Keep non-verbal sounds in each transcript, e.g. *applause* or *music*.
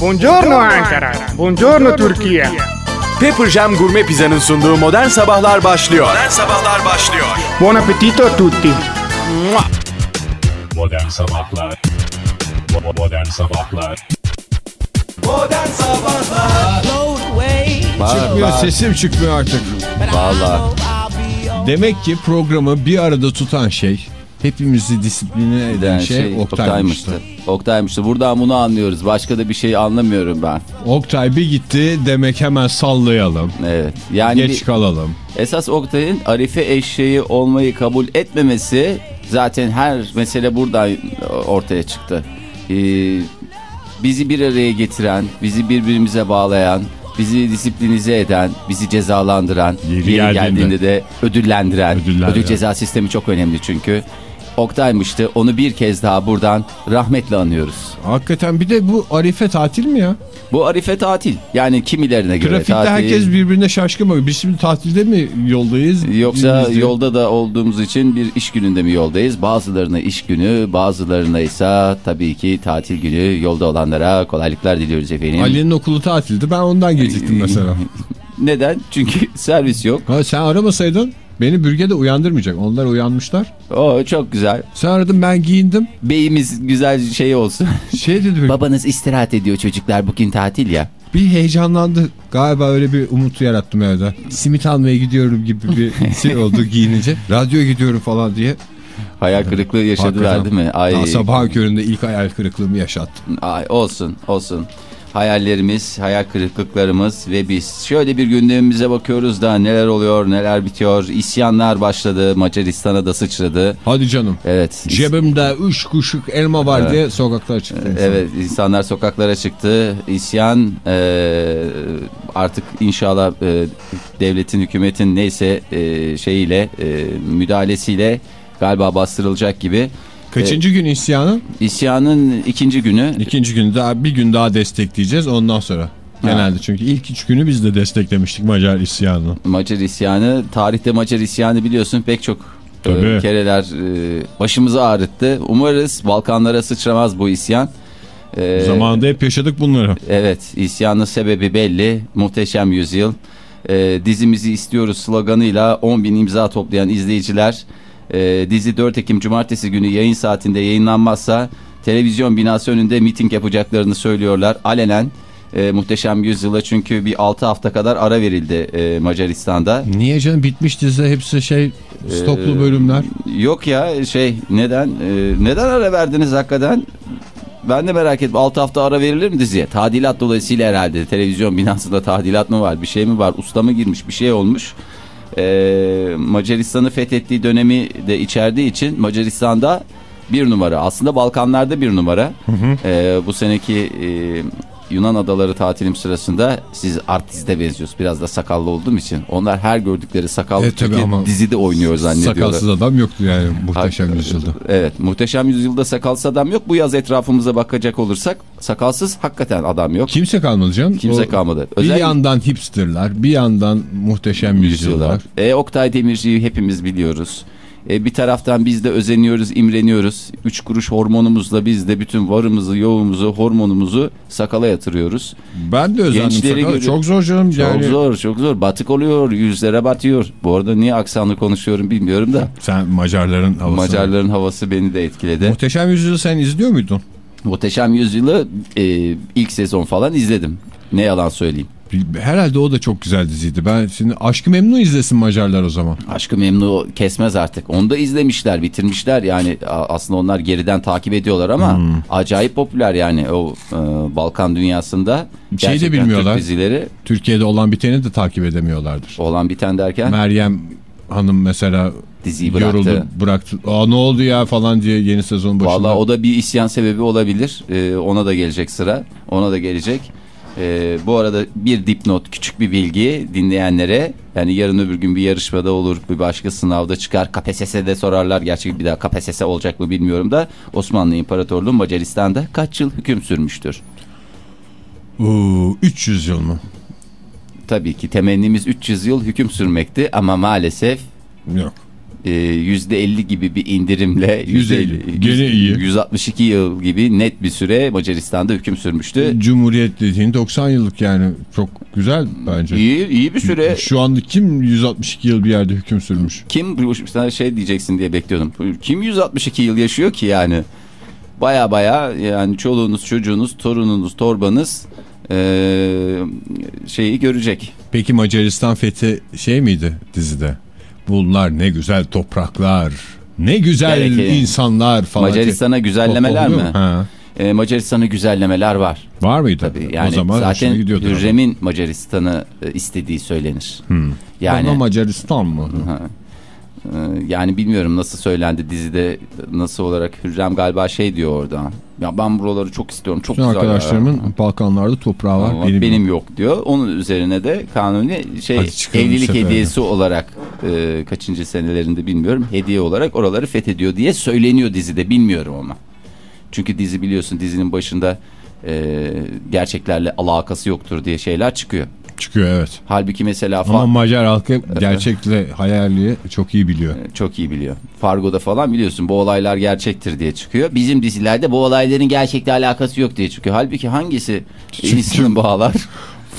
Buongiorno Ankara. Buongiorno Türkiye. Pepper Jam Gourmet Pizza'nın sunduğu Modern Sabahlar başlıyor. Modern Sabahlar başlıyor. Buon appetito a tutti. Modern Sabahlar Bo- Modern Sabahlar Çıkmıyor sesim çıkmıyor artık. Valla. Demek ki programı bir arada tutan şey hepimizi disipline eden Yani şey, şey Oktay'mıştı. Oktay'mıştı. Oktay'mıştı. Buradan bunu anlıyoruz. Başka da bir şey anlamıyorum ben. Oktay bir gitti demek hemen sallayalım. Evet. Yani Geç bir- kalalım. esas Oktay'ın Arife eşeği olmayı kabul etmemesi zaten her mesele buradan ortaya çıktı. Ee, bizi bir araya getiren, bizi birbirimize bağlayan, bizi disiplinize eden, bizi cezalandıran, Yeri yeri geldiğinde. geldiğinde de ödüllendiren, Ödüllendiren. ödül ceza sistemi çok önemli çünkü. Oktay'mıştı. Onu bir kez daha buradan rahmetle anıyoruz. Hakikaten bir de bu Arife tatil mi ya? Bu Arife tatil. Yani kimilerine göre Trafikte tatil. herkes birbirine şaşkın bakıyor. Biz şimdi tatilde mi yoldayız? Yoksa Biz de- yolda da olduğumuz için bir iş gününde mi yoldayız? Bazılarına iş günü, bazılarına ise tabii ki tatil günü. Yolda olanlara kolaylıklar diliyoruz efendim. Ali'nin okulu tatildi. Ben ondan geciktim mesela. *laughs* Neden? Çünkü *laughs* servis yok. Ha, sen aramasaydın beni bürge de uyandırmayacak. Onlar uyanmışlar. O çok güzel. Sen aradın ben giyindim. Beyimiz güzel şey olsun. *laughs* Şey dedi Babanız istirahat ediyor çocuklar bugün tatil ya. bir heyecanlandı. Galiba öyle bir umut yarattım evde. Simit almaya gidiyorum gibi bir *laughs* şey oldu giyinince. Radyoya gidiyorum falan diye. Hayal kırıklığı yaşadılar Hakikaten. değil mi? Ay, Daha sabahın köründe ilk hayal kırıklığımı yaşattım. ay, olsun olsun. Hayallerimiz, hayal kırıklıklarımız ve biz. Şöyle bir gündemimize bakıyoruz da neler oluyor, neler bitiyor. İsyanlar başladı, Macaristan'a da sıçradı. Hadi canım. Evet. Cebimde üç kuşuk elma var Evet. diye sokaklara çıktım. Evet insanlar sokaklara çıktı. İsyan e, artık inşallah e, devletin, hükümetin neyse e, şeyiyle e, müdahalesiyle galiba bastırılacak gibi. Kaçıncı gün isyanı? İsyanın ikinci günü İkinci gün daha bir gün daha destekleyeceğiz ondan sonra. Genelde çünkü ilk üç günü biz de desteklemiştik Macar isyanını. Macar isyanı. Tarihte Macar isyanı biliyorsun pek çok e, Tabii. kereler e, başımızı ağrıttı. Umarız Balkanlara sıçramaz bu isyan. E, Zamanında hep yaşadık bunları. Evet, isyanın sebebi belli. Muhteşem Yüzyıl. Ee, dizimizi istiyoruz sloganıyla 10 bin imza toplayan izleyiciler e, dizi 4 Ekim Cumartesi günü yayın saatinde yayınlanmazsa televizyon binası önünde miting yapacaklarını söylüyorlar. Alenen e, Muhteşem Yüzyıl'a çünkü bir 6 hafta kadar ara verildi e, Macaristan'da. Niye canım bitmiş dizi hepsi şey Ee, bölümler. Yok ya şey neden e, neden ara verdiniz hakikaten? Ben de merak ettim 6 hafta ara verilir mi diziye? Tadilat dolayısıyla herhalde televizyon binasında tadilat mı var bir şey mi var usta mı girmiş bir şey olmuş. Ee, Macaristan'ı fethettiği dönemi de içerdiği için Macaristan'da bir numara aslında Balkanlarda bir numara. Ee, bu seneki e, Yunan adaları tatilim sırasında siz artiste benziyorsunuz. Biraz da sakallı olduğum için. Onlar her gördükleri sakallı E, tabii ama dizide oynuyor zannediyorlar. Sakalsız adam yoktu yani muhteşem yüzyılda. Evet muhteşem yüzyılda sakalsız adam yok. Bu yaz etrafımıza bakacak olursak sakalsız hakikaten adam yok. Kimse kalmadı canım. Kimse O- kalmadı. Bir Özel- yandan hipsterler, bir yandan muhteşem yüzyıllar. E, Oktay Demirci'yi hepimiz biliyoruz. E, bir taraftan biz de özeniyoruz, imreniyoruz. Üç kuruş hormonumuzla biz de bütün varımızı, yoğumuzu, hormonumuzu sakala yatırıyoruz. Ben de özendim Gençleri sakala. Çok zor canım. Çok yani. zor, çok zor. Batık oluyor, yüzlere batıyor. Bu arada niye aksanlı konuşuyorum bilmiyorum da. Sen Macarların havası. Macarların havası beni de etkiledi. Muhteşem yüzyılı sen izliyor muydun? Muhteşem Yüzyıl'ı e, ilk sezon falan izledim. Ne yalan söyleyeyim. Herhalde o da çok güzel diziydi. Ben şimdi Aşkı Memnu izlesin Macarlar o zaman. Aşkı Memnu kesmez artık. Onu da izlemişler, bitirmişler. Yani aslında onlar geriden takip ediyorlar ama Hmm. acayip popüler yani o e, Balkan dünyasında. Şeyi de bilmiyorlar. Türk dizileri Türkiye'de olan biteni de takip edemiyorlardır. olan biten derken Meryem Hanım mesela diziyi bıraktı. yoruldu bıraktı. Aa ne oldu ya falan diye yeni sezon başında. Valla o da bir isyan sebebi olabilir. E, ona da gelecek sıra. Ona da gelecek. E, bu arada bir dipnot, küçük bir bilgi dinleyenlere. Yani yarın öbür gün bir yarışmada olur, bir başka sınavda çıkar. KPSS'de sorarlar. Gerçi bir daha KPSS olacak mı bilmiyorum da. Osmanlı İmparatorluğu Macaristan'da kaç yıl hüküm sürmüştür? Oo, 300 yıl mı? Tabii ki temennimiz 300 yıl hüküm sürmekti ama maalesef Yok. E, %50 gibi bir indirimle *laughs* %50, gene iyi. 162 yıl gibi net bir süre Macaristan'da hüküm sürmüştü. Cumhuriyet dediğin 90 yıllık yani çok güzel bence. İyi, iyi bir süre. Şu anda kim 162 yıl bir yerde hüküm sürmüş? Kim sana şey diyeceksin diye bekliyordum. Kim 162 yıl yaşıyor ki yani? Baya baya yani çoluğunuz, çocuğunuz, torununuz, torbanız eee, şeyi görecek. Peki Macaristan fethi şey miydi dizide? Bunlar ne güzel topraklar, ne güzel Belki. insanlar falan. Macaristan'a güzellemeler mi? Ha. Eee, Macaristan'a güzellemeler var. Var mıydı? Tabii yani o zaman zaten. Hürrem'in Macaristan'ı e, istediği söylenir. Yani Yani Macaristan mı? e, yani bilmiyorum nasıl söylendi dizide nasıl olarak Hürrem galiba şey diyor orada. Ya ben buraları çok istiyorum. Çok Bütün güzel. arkadaşlarımın Balkanlarda toprağı var. Ama benim, benim, yok. yok diyor. Onun üzerine de kanuni şey evlilik hediyesi olarak e, kaçıncı senelerinde bilmiyorum. Hediye olarak oraları fethediyor diye söyleniyor dizide. Bilmiyorum ama. Çünkü dizi biliyorsun dizinin başında e, gerçeklerle alakası yoktur diye şeyler çıkıyor. Çıkıyor evet. Halbuki mesela Ama Macar halkı gerçekle hayali çok iyi biliyor. çok iyi biliyor. Fargo'da falan biliyorsun bu olaylar gerçektir diye çıkıyor. Bizim dizilerde bu olayların gerçekle alakası yok diye çıkıyor. Halbuki hangisi iyisini bağlar?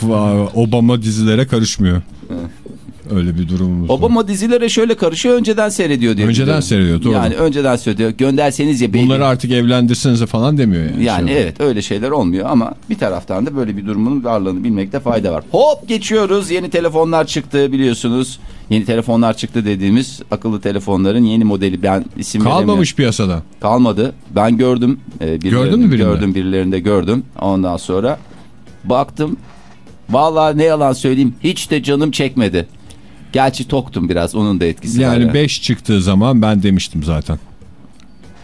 Va- *laughs* Obama dizilere karışmıyor. Öyle bir durumumuz var. Obama dizilere şöyle karışıyor önceden seyrediyor diye. Önceden biliyorum. seyrediyor, doğru. Yani önceden seyrediyor. Gönderseniz ya belli. Bunları artık evlendirsenize falan demiyor yani. Yani Şey- evet öyle şeyler olmuyor ama bir taraftan da böyle bir durumun varlığını bilmekte fayda var. Hop geçiyoruz. Yeni telefonlar çıktı biliyorsunuz. Yeni telefonlar çıktı dediğimiz akıllı telefonların yeni modeli. Ben isim. Kalmamış piyasada. Kalmadı. Ben gördüm. E, Gördün mü birinde? Gördüm birilerinde gördüm. Ondan sonra baktım. Vallahi ne yalan söyleyeyim hiç de canım çekmedi. Gerçi toktum biraz onun da etkisi var. Yani ya. 5 çıktığı zaman ben demiştim zaten.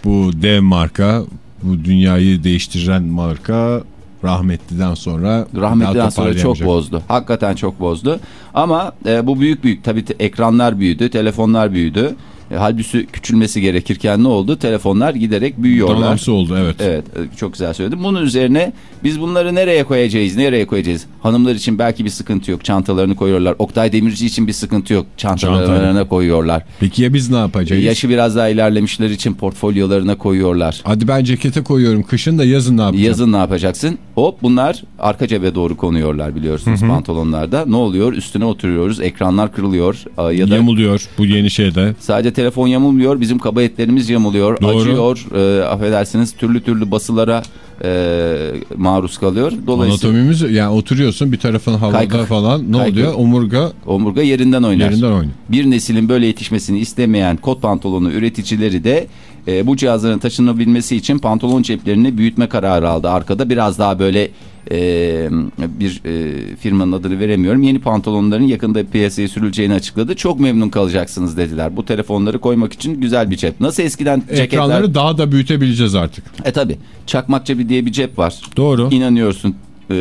Bu dev marka, bu dünyayı değiştiren marka rahmetliden sonra Rahmetliden sonra çok bozdu. Hakikaten çok bozdu. Ama e, bu büyük büyük tabii ekranlar büyüdü, telefonlar büyüdü. E, halbuki küçülmesi gerekirken ne oldu? Telefonlar giderek büyüyorlar. Donanımsı oldu evet. Evet e, çok güzel söyledim. Bunun üzerine biz bunları nereye koyacağız? Nereye koyacağız? Hanımlar için belki bir sıkıntı yok. Çantalarını koyuyorlar. Oktay Demirci için bir sıkıntı yok. Çantalarına Çantayı. koyuyorlar. Peki ya biz ne yapacağız? Yaşı biraz daha ilerlemişler için portfolyolarına koyuyorlar. Hadi ben cekete koyuyorum kışın da yazın ne yapacağım? Yazın ne yapacaksın? Hop bunlar arka cebe doğru konuyorlar biliyorsunuz pantolonlarda. Ne oluyor? Üstüne oturuyoruz. Ekranlar kırılıyor. Aa, Ya da Yamuluyor bu yeni şeyde. sadece telefon yamulmuyor. Bizim kaba etlerimiz yamuluyor. Doğru. Acıyor. E, affedersiniz türlü türlü basılara e, maruz kalıyor. Dolayısıyla Anatomimiz yani oturuyorsun bir tarafın havada Kaykık. falan ne Kaykık. oluyor? Omurga omurga yerinden oynar. yerinden oynuyor. Bir neslin böyle yetişmesini istemeyen kot pantolonu üreticileri de e, bu cihazların taşınabilmesi için pantolon ceplerini büyütme kararı aldı. Arkada biraz daha böyle e, bir e, firmanın adını veremiyorum. Yeni pantolonların yakında piyasaya sürüleceğini açıkladı. Çok memnun kalacaksınız dediler. Bu telefonları koymak için güzel bir cep. Nasıl eskiden ceketler... Ekranları daha da büyütebileceğiz artık. E tabi çakmak cebi diye bir cep var. Doğru. İnanıyorsun e,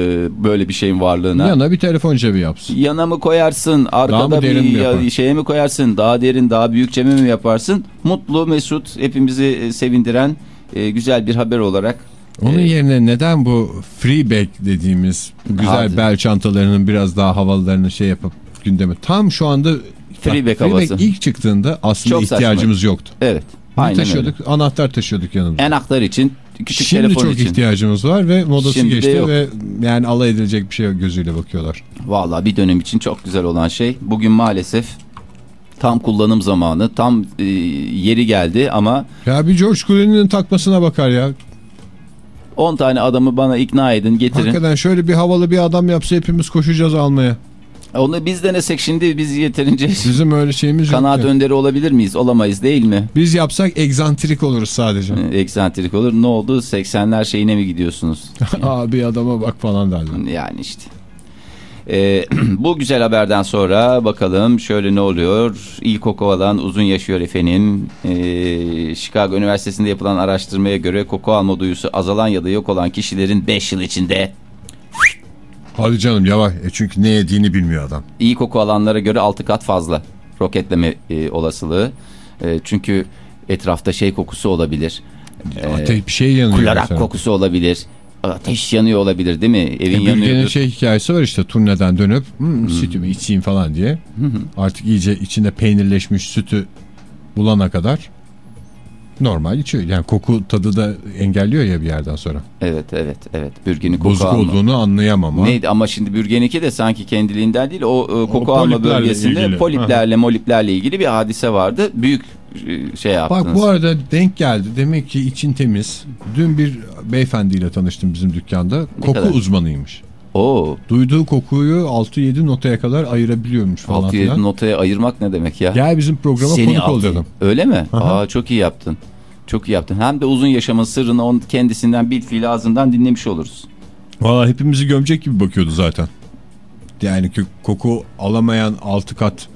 böyle bir şeyin varlığına. Yana bir telefon cebi yapsın. Yana mı koyarsın, arkada mı derin mi bir yapar? ya- şeye mi koyarsın, daha derin, daha büyük cebe mi yaparsın? Mutlu, mesut, hepimizi e, sevindiren e, güzel bir haber olarak. Onun e, yerine neden bu free bag dediğimiz güzel Hadi. bel çantalarının biraz daha havalılarını şey yapıp gündeme tam şu anda Free bag Bak, havası. ilk çıktığında aslında Çok ihtiyacımız yoktu. Evet. Ne Aynen taşıyorduk? Anahtar taşıyorduk yanımızda. öyle. Enaktar için, küçük Şimdi telefon çok için. ihtiyacımız var ve modası Şimdi geçti ve yani alay edilecek bir şey gözüyle bakıyorlar. Vallahi bir dönem için çok güzel olan şey. Bugün maalesef tam kullanım zamanı, tam e, yeri geldi ama Ya bir George Clooney'nin takmasına bakar ya. 10 tane adamı bana ikna edin, getirin. Hakikaten şöyle bir havalı bir adam yapsa hepimiz koşacağız almaya. Onu biz denesek şimdi biz yeterince *laughs* Bizim öyle şeyimiz yok. kanaat ya. önderi olabilir miyiz? Olamayız değil mi? Biz yapsak egzantrik oluruz sadece. Eksantrik olur. Ne oldu? 80'ler şeyine mi gidiyorsunuz? *laughs* Abi adama bak falan derler. Yani işte. Ee, *clears throat* bu güzel haberden sonra bakalım şöyle ne oluyor. İlk alan uzun yaşıyor efendim. Ee, Chicago Üniversitesi'nde yapılan araştırmaya göre koku alma duyusu azalan ya da yok olan kişilerin 5 yıl içinde Hadi canım yavaş. E çünkü ne yediğini bilmiyor adam. iyi koku alanlara göre 6 kat fazla roketleme e, olasılığı. E, çünkü etrafta şey kokusu olabilir. Ee, Ateş bir şey yanıyor. Kularak mesela. kokusu olabilir. Ateş yanıyor olabilir değil mi? Evin E, yanıyor. şey hikayesi var işte turneden dönüp "Hmm, sütümü içeyim falan diye. Artık iyice içinde peynirleşmiş sütü bulana kadar normal içiyor. Yani koku tadı da engelliyor ya bir yerden sonra. Evet evet evet. Bürgeni koku Bozuk alma. olduğunu anlayamam ama. Neydi ama şimdi bürgeniki de sanki kendiliğinden değil o e, koku alma poliplerle bölgesinde ilgili. poliplerle moliplerle ilgili bir hadise vardı. Büyük e, şey yaptınız. Bak bu arada denk geldi. Demek ki için temiz. Dün bir beyefendiyle tanıştım bizim dükkanda. Koku kadar? uzmanıymış. Oo, Duyduğu kokuyu 6-7 notaya kadar ayırabiliyormuş falan 6-7 filan. notaya ayırmak ne demek ya? Gel bizim programa Seni konuk ol altı- dedim. Öyle mi? Aha. Aa çok iyi yaptın. Çok iyi yaptın. Hem de uzun yaşamın sırrını onun kendisinden bil fiil ağzından dinlemiş oluruz. Valla hepimizi gömecek gibi bakıyordu zaten. Yani koku alamayan 6 kat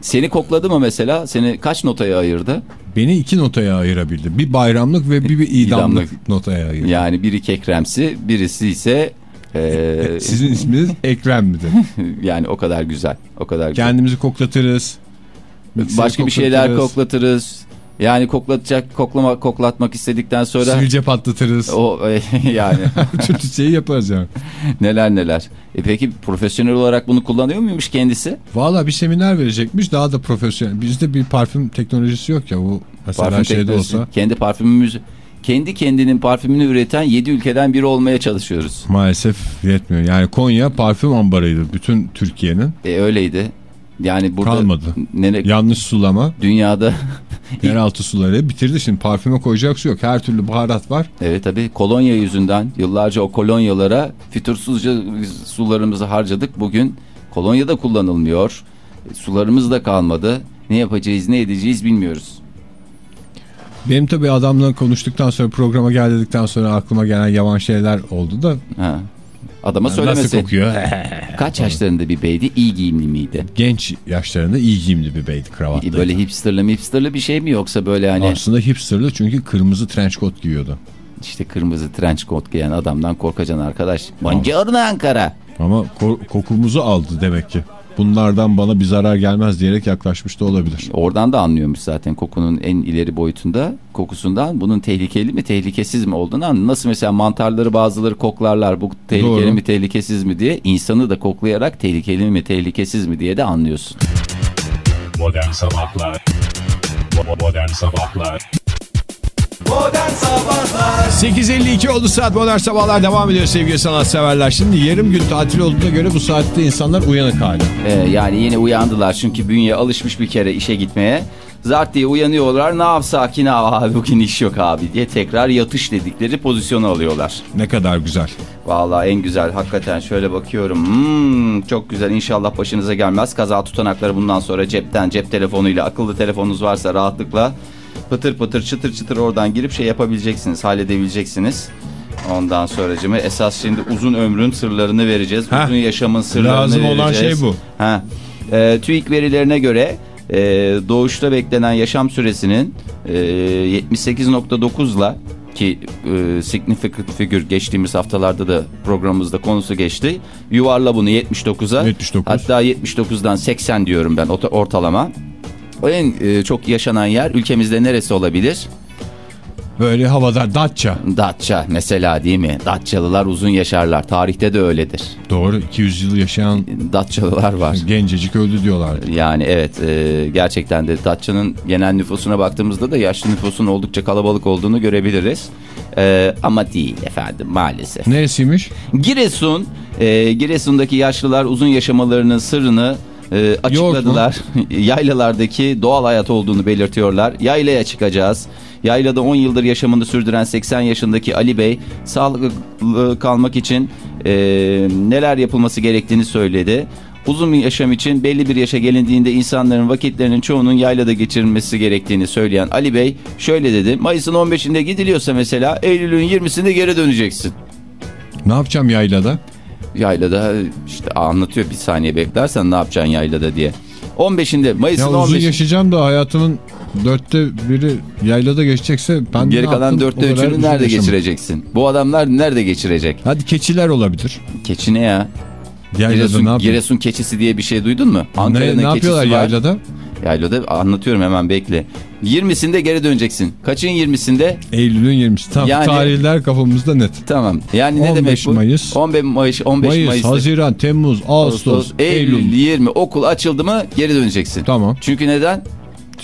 Seni kokladı mı mesela? Seni kaç notaya ayırdı? beni iki notaya ayırabildi. Bir bayramlık ve bir, bir idamlık, İdamlık. notaya ayırdı. Yani biri kekremsi, birisi ise e, Sizin isminiz Ekrem midir? *laughs* yani o kadar güzel. O kadar güzel. Kendimizi koklatırız. Başka bir şeyler koklatırız. Yani koklatacak, koklama, koklatmak istedikten sonra Sivilce patlatırız. o *laughs* yani *laughs* Türlü şeyi yaparız yani. neler neler. E peki profesyonel olarak bunu kullanıyor muymuş kendisi? Valla bir seminer verecekmiş daha da profesyonel. Bizde bir parfüm teknolojisi yok ya bu mesela Parfüm şeyde olsa Kendi parfümümüzü kendi kendinin parfümünü üreten 7 ülkeden biri olmaya çalışıyoruz. maalesef yetmiyor. Yani Konya parfüm ambarıydı bütün Türkiye'nin. E öyleydi. Yani burada Kalmadı. nere- Yanlış sulama, dünyada *laughs* yeraltı suları bitirdi. Şimdi parfüme koyacak su yok. Her türlü baharat var. evet tabii kolonya yüzünden yıllarca o kolonyalara fütursuzca sularımızı harcadık. Bugün kolonya da kullanılmıyor. E, Sularımız da kalmadı. Ne yapacağız ne edeceğiz bilmiyoruz. Benim tabii adamla konuştuktan sonra programa gel dedikten sonra aklıma gelen yavan şeyler oldu da. Ha. Adama Nasıl söylemesi. kokuyor? *laughs* Kaç yaşlarında bir beydi? İyi giyimli miydi? Genç yaşlarında iyi giyimli bir beydi kravatlı. Böyle hipsterlı hipsterlı bir şey mi yoksa böyle hani Aslında hipsterlı çünkü kırmızı trench coat giyiyordu. işte kırmızı trench coat giyen adamdan korkacaksın arkadaş. Buongiorno Ankara. Ama ko- kokumuzu aldı demek ki. Bunlardan bana bir zarar gelmez diyerek yaklaşmış da olabilir. Oradan da anlıyormuş zaten kokunun en ileri boyutunda kokusundan bunun tehlikeli mi tehlikesiz mi olduğunu anlıyor. Nasıl mesela mantarları bazıları koklarlar bu tehlikeli Doğru. mi tehlikesiz mi diye insanı da koklayarak tehlikeli mi tehlikesiz mi diye de anlıyorsun. Modern Sabahlar Bo- Modern Sabahlar 8.52 oldu saat modern sabahlar devam ediyor sevgili sanatseverler. Şimdi yarım gün tatil olduğuna göre bu saatte insanlar uyanık hali. Ee, yani yine uyandılar çünkü bünye alışmış bir kere işe gitmeye. Zart diye uyanıyorlar ne yapsak ki ne yap- abi bugün iş yok abi diye tekrar yatış dedikleri pozisyonu alıyorlar. Ne kadar güzel. Vallahi en güzel hakikaten şöyle bakıyorum. Hmm, çok güzel inşallah başınıza gelmez. Kaza tutanakları bundan sonra cepten cep telefonuyla akıllı telefonunuz varsa rahatlıkla pıtır pıtır çıtır çıtır oradan girip şey yapabileceksiniz halledebileceksiniz. Ondan sonracımı esas şimdi uzun ömrün sırlarını vereceğiz. Heh, uzun yaşamın sırlarını lazım olan vereceğiz. şey bu. Ha. E, TÜİK verilerine göre e, doğuşta beklenen yaşam süresinin e, 78.9'la ki e, significant figür geçtiğimiz haftalarda da programımızda konusu geçti. Yuvarla bunu 79'a. 79. Hatta 79'dan 80 diyorum ben orta- En e, çok yaşanan yer ülkemizde neresi olabilir? Böyle havada Datça. Datça mesela değil mi? Datçalılar uzun yaşarlar. Tarihte de öyledir. Doğru 200 yıl yaşayan Datçalılar var. *laughs* gencecik öldü diyorlardı. Yani evet e, gerçekten de Datça'nın genel nüfusuna baktığımızda da yaşlı nüfusun oldukça kalabalık olduğunu görebiliriz. E, ama değil efendim maalesef. Neresiymiş? Giresun, e, Giresun'daki yaşlılar uzun yaşamalarının sırrını e, açıkladılar. *laughs* Yaylalardaki doğal hayat olduğunu belirtiyorlar. Yaylaya çıkacağız. Yaylada 10 yıldır yaşamını sürdüren 80 yaşındaki Ali Bey sağlıklı kalmak için e, neler yapılması gerektiğini söyledi. Uzun bir yaşam için belli bir yaşa gelindiğinde insanların vakitlerinin çoğunun yaylada geçirilmesi gerektiğini söyleyen Ali Bey şöyle dedi. Mayıs'ın 15'inde gidiliyorsa mesela Eylül'ün 20'sinde geri döneceksin. Ne yapacağım yaylada? Yaylada işte anlatıyor bir saniye beklersen ne yapacaksın yaylada diye. 15'inde Mayıs'ın Ya uzun 15'inde yaşayacağım da hayatımın dörtte biri yaylada geçecekse ben geri ne kalan dörtte üçünü uzun nerede yaşamam. geçireceksin? Bu adamlar nerede geçirecek? Hadi keçiler olabilir. Keçi ne ya? Yaylada Giresun, ne yapayım? Giresun keçisi diye bir şey duydun mu? Ne, Ankara'nın ne yapıyorlar keçisi var. yaylada? Yaylada anlatıyorum hemen bekle. 20'sinde geri döneceksin. Kaçın 20'sinde? Eylül'ün 20'si. Tamam Yani- tarihler kafamızda net. Tamam. Yani ne 15 demek bu? Mayıs. 15 Mayıs, 15 Mayıs, Mayıs'ta- Haziran, Temmuz, Ağustos, Ağustos, Eylül, Eylül. 20 okul açıldı mı geri döneceksin. Tamam. Çünkü neden?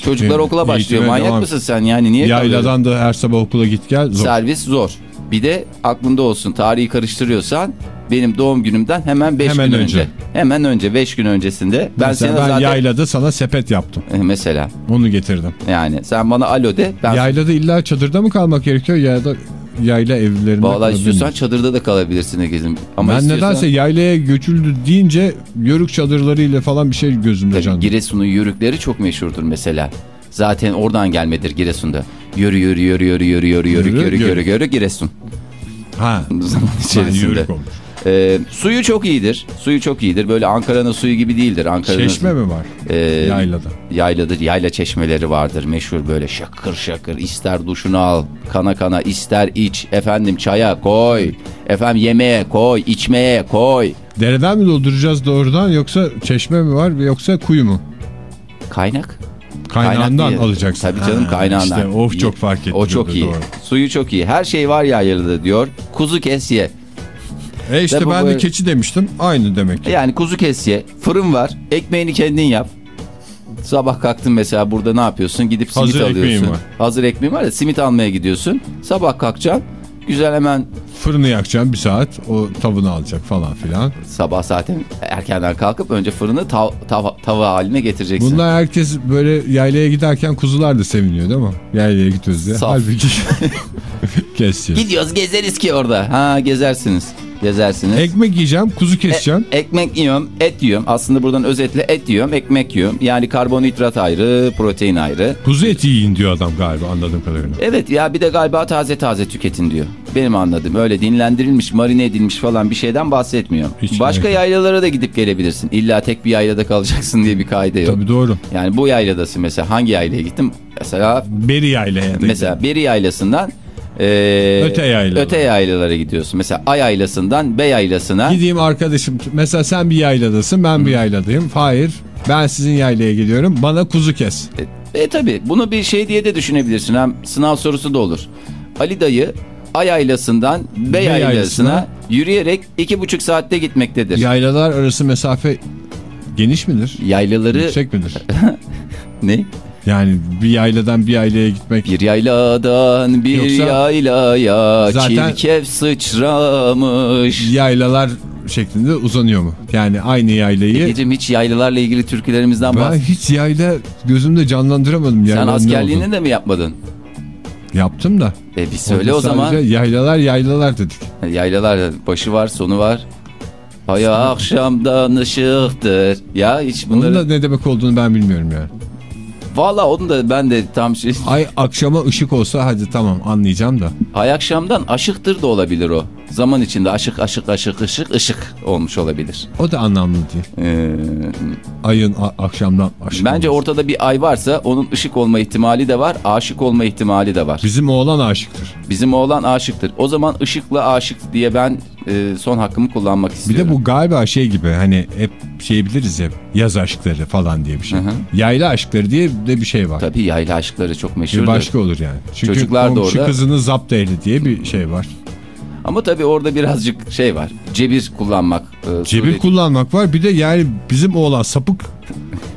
Çocuklar Evet, okula başlıyor. Manyak devam. mısın sen yani? Niye kalıyorsun? Yayladan da her sabah okula git gel zor. Servis zor. Bir de aklında olsun tarihi karıştırıyorsan benim doğum günümden hemen 5 Hemen gün önce. önce. Hemen önce 5 gün öncesinde. Ben Mesela ben zaten yaylada sana sepet yaptım. Eh, mesela Onu getirdim. yani sen bana alo de. Ben Yaylada illa çadırda mı kalmak gerekiyor ya da yayla evlerinde Vallahi kalabilir istiyorsan çadırda da kalabilirsin Ege'cim. Ama Ben istiyorsan... nedense yaylaya göçüldü deyince yörük çadırlarıyla falan bir şey gözümde Tabii canlı. Giresun'un yörükleri çok meşhurdur mesela. Zaten oradan gelmedir Giresun'da. Yürü yürü yürü yürü yürü Yürü, yürü yürü. yürü yürü Giresun. Ha. *laughs* Zaman içerisinde. Ee, suyu çok iyidir. Suyu çok iyidir. Böyle Ankara'nın suyu gibi değildir. Ankara'nın Çeşme mi var Ee, yaylada? Yayladır. Yayla çeşmeleri vardır. Meşhur böyle şakır şakır. İster duşunu al. Kana kana ister iç. Efendim çaya koy. Efendim yemeğe koy. içmeye koy. Dereden mi dolduracağız doğrudan yoksa çeşme mi var yoksa kuyu mu? Kaynak. Kaynağından diye. alacaksın. Tabii canım Ha, kaynağından. İşte of çok fark etti. O çok iyi. Doğru. Suyu çok iyi. Her şey var yaylada diyor. Kuzu kes ye. E işte bu ben de keçi demiştim. Aynı demek ki. Yani kuzu kes ye. Fırın var. Ekmeğini kendin yap. Sabah kalktın mesela burada ne yapıyorsun? Gidip simit Hazır ekmeğim alıyorsun. var. Hazır ekmeğin var ya simit almaya gidiyorsun. Sabah kalkacaksın. Güzel hemen Fırını yakacağım bir saat. O tavını alacak falan filan. sabah zaten erkenden kalkıp önce fırını tav, tav- tava haline getireceksin. Bunlar herkes böyle yaylaya giderken kuzular da seviniyor değil mi? Yaylaya gidiyoruz diye. Saf. Halbuki. *laughs* *laughs* Gidiyoruz gezeriz ki orada. Ha gezersiniz. Gezersiniz. Ekmek yiyeceğim, kuzu keseceğim. E- ekmek yiyorum, et yiyorum. Aslında buradan özetle et yiyorum, ekmek yiyorum. Yani karbonhidrat ayrı, protein ayrı. Kuzu eti yiyin diyor adam galiba anladığım kadarıyla. Evet ya bir de galiba taze taze tüketin diyor. Benim anladığım öyle dinlendirilmiş, marine edilmiş falan bir şeyden bahsetmiyor. Hiç Başka merak yaylalara da gidip gelebilirsin. İlla tek bir yaylada kalacaksın diye bir kaide yok. Tabii doğru. Yani bu yayladasın mesela hangi yaylaya gittim? Mesela Beri yaylaya mesela Beri yaylasından e, Öte yaylalara. öte yaylalara gidiyorsun. Mesela A yaylasından B yaylasına. Gideyim arkadaşım mesela sen bir yayladasın ben bir yayladayım. Hayır ben sizin yaylaya gidiyorum bana kuzu kes. E tabi bunu bir şey diye de düşünebilirsin. Hem sınav sorusu da olur. Ali dayı A yaylasından B, B yaylasına yaylasına yürüyerek iki buçuk saatte gitmektedir. Yaylalar arası mesafe geniş midir? Yaylaları Yüksek midir? *laughs* ne? Yani bir yayladan bir yaylaya gitmek Bir yayladan bir Yoksa- yaylaya çirkef sıçramış. yaylalar şeklinde uzanıyor mu? Yani aynı yaylayı Egeciğim hiç yaylalarla ilgili türkülerimizden ben bahs. hiç yayla gözümde canlandıramadım. Sen askerliğini de mi yapmadın? Yaptım da. E bir söyle o zaman. Yaylalar yaylalar dedik. Yaylalar başı var sonu var. Hay akşamdan ışıktır. Ya hiç Bunun bunları... da ne demek olduğunu ben bilmiyorum yani. Valla onu da ben de tam şey... Ay akşama ışık olsa hadi tamam anlayacağım da. Ay akşamdan aşıktır da olabilir o. Zaman içinde aşık aşık aşık ışık ışık olmuş olabilir. O da anlamlı değil. Ee, Ayın akşamdan aşık bence olması. ortada bir ay varsa onun ışık olma ihtimali de var, aşık olma ihtimali de var. Bizim oğlan aşıktır. Bizim oğlan aşıktır. O zaman ışıkla aşık diye ben e, son hakkımı kullanmak Bir istiyorum. de bu galiba şey gibi hani hep şey biliriz ya yaz aşkları falan diye bir şey. Hı hı. Yayla aşkları diye de bir şey var. Tabii yayla aşkları çok meşhurdur. Bir başka olur yani. Çünkü Çocuklar da orada- kızını zapt ehli diye bir şey var. Ama tabii orada birazcık şey var. Cebir kullanmak. e, Cebir kullanmak var. Bir de yani bizim oğlan sapık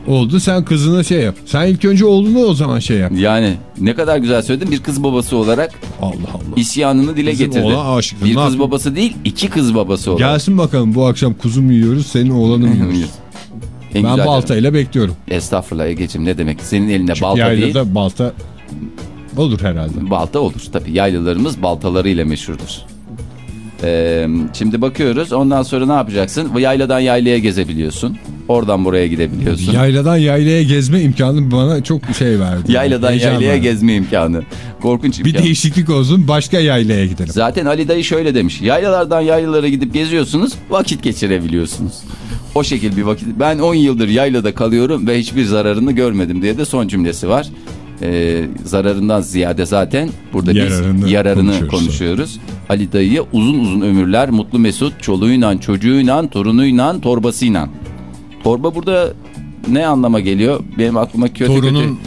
oldu. Sen kızına şey yap. Sen ilk önce oğlunu o zaman şey yap. Yani ne kadar güzel söyledin. Bir kız babası olarak Allah Allah. isyanını dile Bizim getirdi. oğlan aşıktır. Bir Ne kız yapayım? babası değil, iki kız babası olarak. Gelsin bakalım bu akşam kuzu mu yiyoruz senin oğlanı mı *laughs* yiyoruz? En ben baltayla bekliyorum. Estağfurullah Ege'ciğim ne demek? Senin elinde Çünkü balta değil. yaylada balta olur herhalde. Balta olur tabii. Yaylalarımız baltalarıyla meşhurdur. Ee, şimdi bakıyoruz. Ondan sonra ne yapacaksın? Yayladan yaylaya gezebiliyorsun. Oradan buraya gidebiliyorsun. Yayladan yaylaya gezme imkanı bana çok şey verdi. Yayladan Heyecan yaylaya verdi. gezme imkanı. Korkunç Bir imkan. değişiklik olsun başka yaylaya gidelim. Zaten Ali dayı şöyle demiş. Yaylalardan yaylalara gidip geziyorsunuz, vakit geçirebiliyorsunuz. O şekil bir vakit. Ben 10 yıldır yaylada kalıyorum ve hiçbir zararını görmedim diye de son cümlesi var. Ee, zararından ziyade zaten burada Yararını biz yararını konuşuyoruz. konuşuyoruz. Ali dayıya uzun uzun ömürler, mutlu mesut, çoluğuyla, çocuğuyla, torunuyla, torbasıyla. Torba burada ne anlama geliyor? Benim aklıma kötü kötü. Torunun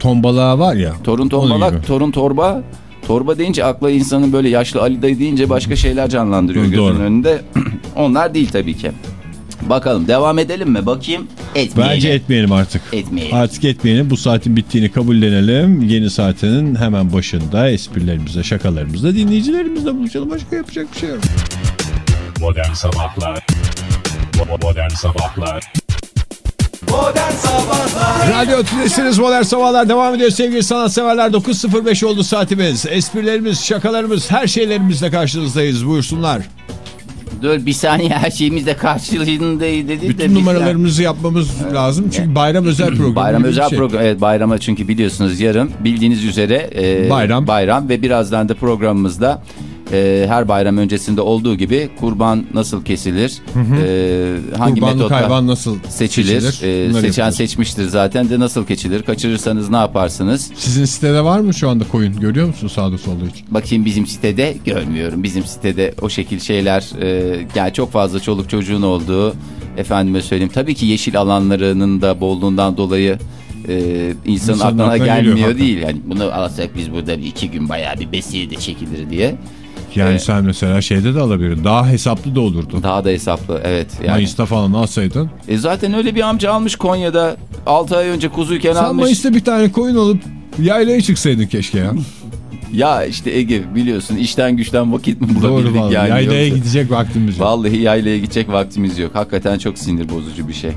tombalağı var ya. Torun tombalak, torun torba. Torba deyince akla insanın böyle yaşlı Ali dayı deyince başka şeyler canlandırıyor Hı, gözünün doğru. önünde. *clears throat* Onlar değil tabii ki. Bakalım devam edelim mi? Bakayım. Etmeyelim. Bence etmeyelim artık. Etmeyelim. Artık etmeyelim. Bu saatin bittiğini kabullenelim. Yeni saatinin hemen başında esprilerimizle, şakalarımızla dinleyicilerimizle buluşalım. Başka yapacak bir şey yok. Modern Sabahlar Bo- Modern Sabahlar Radyo Tülesi'niz Modern Sabahlar devam ediyor sevgili sanatseverler. 9.05 oldu saatimiz. Esprilerimiz, şakalarımız, her şeylerimizle karşınızdayız. Buyursunlar. Dur bir saniye her şeyimiz de karşılığında dedi de. Bütün bir numaralarımızı yapmamız lazım. Çünkü bayram özel programı. Bayram özel şey. program. Evet bayrama çünkü biliyorsunuz yarın bildiğiniz üzere e, Bayram. bayram ve birazdan da programımızda e, her bayram öncesinde olduğu gibi kurban nasıl kesilir? E, hangi Kurbanlık metotla hayvan nasıl seçilir? seçilir? E, Bunları seçen yapıyoruz. seçmiştir zaten de nasıl keçilir? Kaçırırsanız ne yaparsınız? Sizin sitede var mı şu anda koyun? Görüyor musun sağda solda hiç? Bakayım bizim sitede görmüyorum. Bizim sitede o şekil şeyler e, yani çok fazla çoluk çocuğun olduğu efendime söyleyeyim. Tabii ki yeşil alanlarının da bolluğundan dolayı e, insanın İnsanın aklına aklına gelmiyor geliyor, değil. Yani bunu alsak biz burada bir iki gün bayağı bir besiye de çekilir diye. Yani Evet. sen mesela şeyde de alabilirdin. Daha hesaplı da olurdu. Daha da hesaplı evet. Yani. Mayıs'ta falan alsaydın. E zaten öyle bir amca almış Konya'da 6 ay önce kuzuyken Sen almış. Mayıs'ta bir tane koyun alıp yaylaya çıksaydın keşke ya. *laughs* Ya işte Ege biliyorsun işten güçten vakit mi Doğru bulabildik vallahi. yani. Yaylaya Yoksa- gidecek vaktimiz yok. Vallahi yaylaya gidecek vaktimiz yok. Hakikaten çok sinir bozucu bir şey.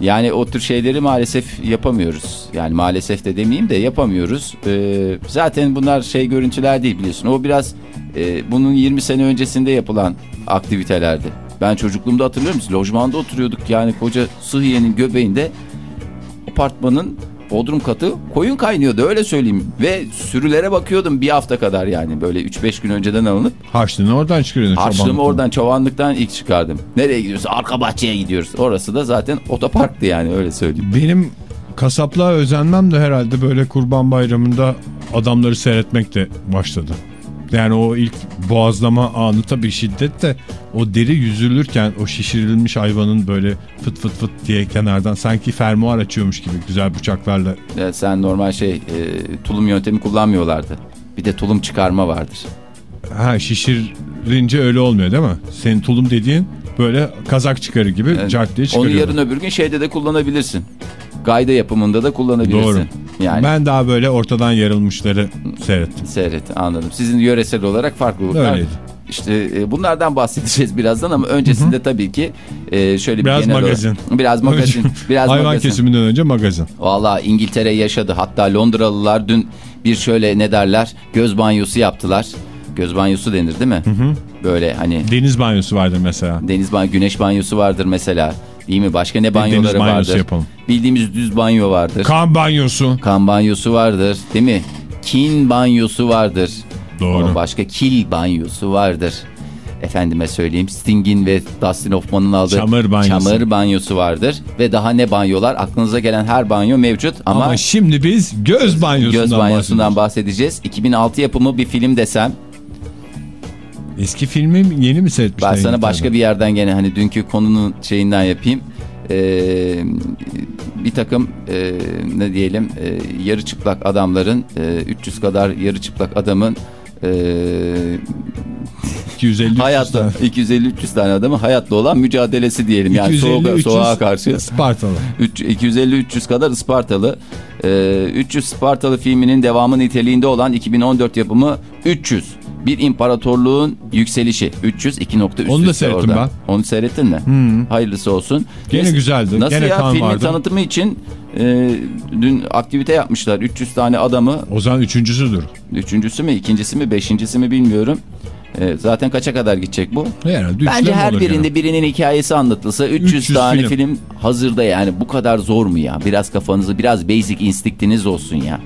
Yani o tür şeyleri maalesef yapamıyoruz. Yani maalesef de demeyeyim de yapamıyoruz. Ee, zaten bunlar şey görüntüler değil biliyorsun. O biraz e, bunun 20 sene öncesinde yapılan aktivitelerdi. Ben çocukluğumda hatırlıyorum. Biz lojmanda oturuyorduk. Yani koca Sıhhiye'nin göbeğinde apartmanın bodrum katı koyun kaynıyordu öyle söyleyeyim. Ve sürülere bakıyordum bir hafta kadar yani böyle 3-5 gün önceden alınıp Harçlığını oradan çıkarıyordun. Harçlığımı oradan çobanlıktan ilk çıkardım. Nereye gidiyoruz? Arka bahçeye gidiyoruz. Orası da zaten otoparktı yani öyle söyleyeyim. Benim kasaplığa özenmem de herhalde böyle kurban bayramında adamları seyretmek de başladı. Yani o ilk boğazlama anı tabii şiddet de o deri yüzülürken o şişirilmiş hayvanın böyle fıt fıt fıt diye kenardan sanki fermuar açıyormuş gibi güzel bıçaklarla. Ya sen normal şey e, tulum yöntemi kullanmıyorlardı. Bir de tulum çıkarma vardır. Ha şişirince öyle olmuyor değil mi? Senin tulum dediğin böyle kazak çıkarı gibi Yani cart diye Onu çıkarıyor. yarın öbür gün şeyde de kullanabilirsin. Gayda yapımında da kullanabilirsin. Doğru. Yani Ben daha böyle ortadan yarılmışları seyrettim. seyret anladım. Sizin yöresel olarak farklılıklar. Öyleydi. İşte e, bunlardan bahsedeceğiz *laughs* birazdan ama öncesinde tabii ki e, şöyle bir Biraz genel olarak- magazin. biraz magazin. biraz Hayvan magazin. kesiminden önce magazin. Valla İngiltere yaşadı. Hatta Londralılar dün bir şöyle ne derler göz banyosu yaptılar. Göz banyosu denir değil mi? Böyle hani Deniz banyosu vardır mesela. deniz banyo, güneş banyosu vardır mesela. Değil mi? Başka ne banyoları banyosu vardır? yapalım. Bildiğimiz düz banyo vardır. Kan banyosu. kan banyosu vardır. Değil mi? Kin banyosu vardır. Doğru. Ama başka kil banyosu vardır. Efendime söyleyeyim Sting'in ve Dustin Hoffman'ın aldığı Çamur banyosu. çamur banyosu vardır. Ve daha ne banyolar? Aklınıza gelen her banyo mevcut ama, Ama, şimdi biz göz banyosundan, göz banyosundan bahsedeceğiz. 2006 yapımı bir film desem Eski filmi yeni mi seyretmişler? ben sana başka bir yerden gene hani dünkü konunun şeyinden yapayım. Ee, bir takım e, ne diyelim e, yarı çıplak adamların e, 300 kadar yarı çıplak adamın e, 250 hayatta 250-300 tane adamın hayatta olan mücadelesi diyelim. Yani soğuğa, soğuğa karşı Spartalı. 250-300 kadar Ispartalı. Ee, 300 Spartalı filminin devamı niteliğinde olan 2014 yapımı 300. Bir imparatorluğun yükselişi. 300 2 nokta üst Onu da seyrettim orada. Onu seyrettin mi? Hayırlısı olsun. Gene Neyse, güzeldi. Nasıl Gene ya kan filmin vardı. tanıtımı için e, dün aktivite yapmışlar. 300 tane adamı. O zaman üçüncüsüdür. Üçüncüsü mü, ikincisi mi, beşincisi mi bilmiyorum. E, zaten kaça kadar gidecek bu? Herhalde Bence her birinde gene? birinin hikayesi anlatılsa 300, 300 tane film. film. hazırda yani bu kadar zor mu ya? Biraz kafanızı biraz basic instinktiniz olsun ya.